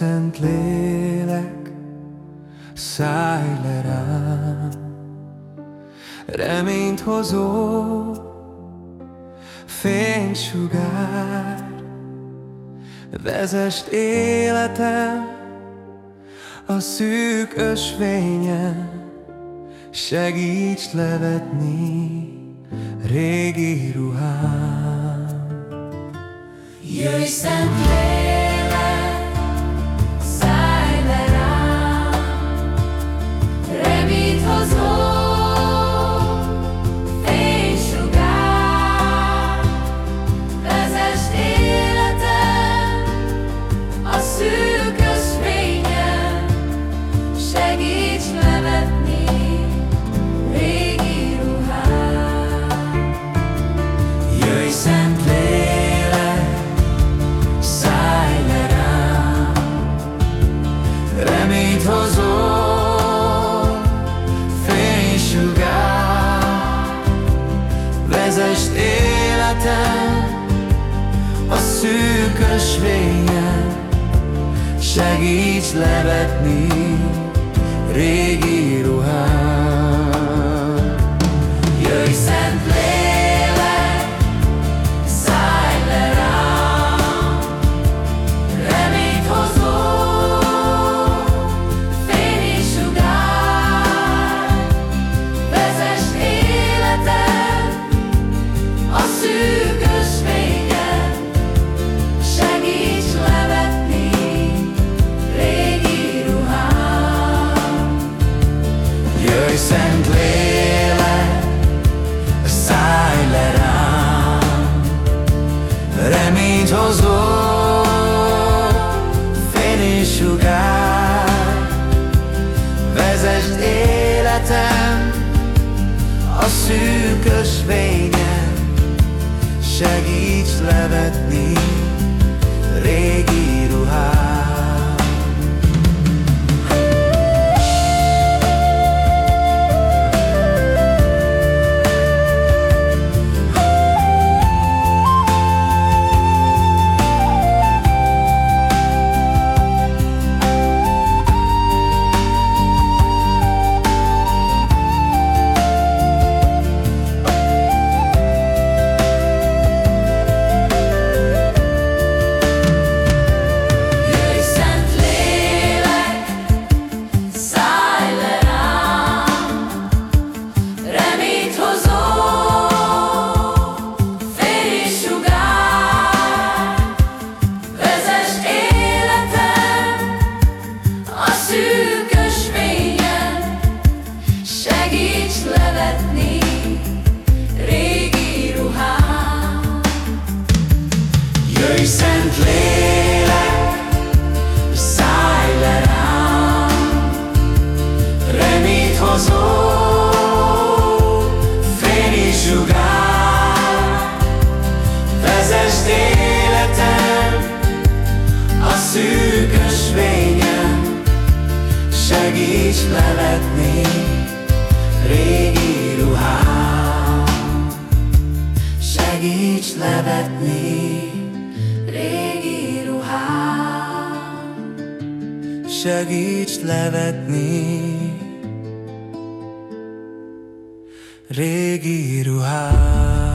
Szent Lélek, szállj le rám, Reményt hozó, fénysugár, Vezest életem a szűk ösvényen, Segíts levetni régi ruhám. Jöjj, Szent Lélek, szűk ösvényen, segíts levetni régi ruhám. Reményt hozó, fénysugár, vezesd életem a szűk ösvényen, segíts levetni Jöjj, Szent Lélek, szállj le rám, reményt hozó, fénysugár, vezesd életem a szűk ösvényen, segíts levetni régi ruhám. Segíts levetni Segíts levetni. Régi ruhám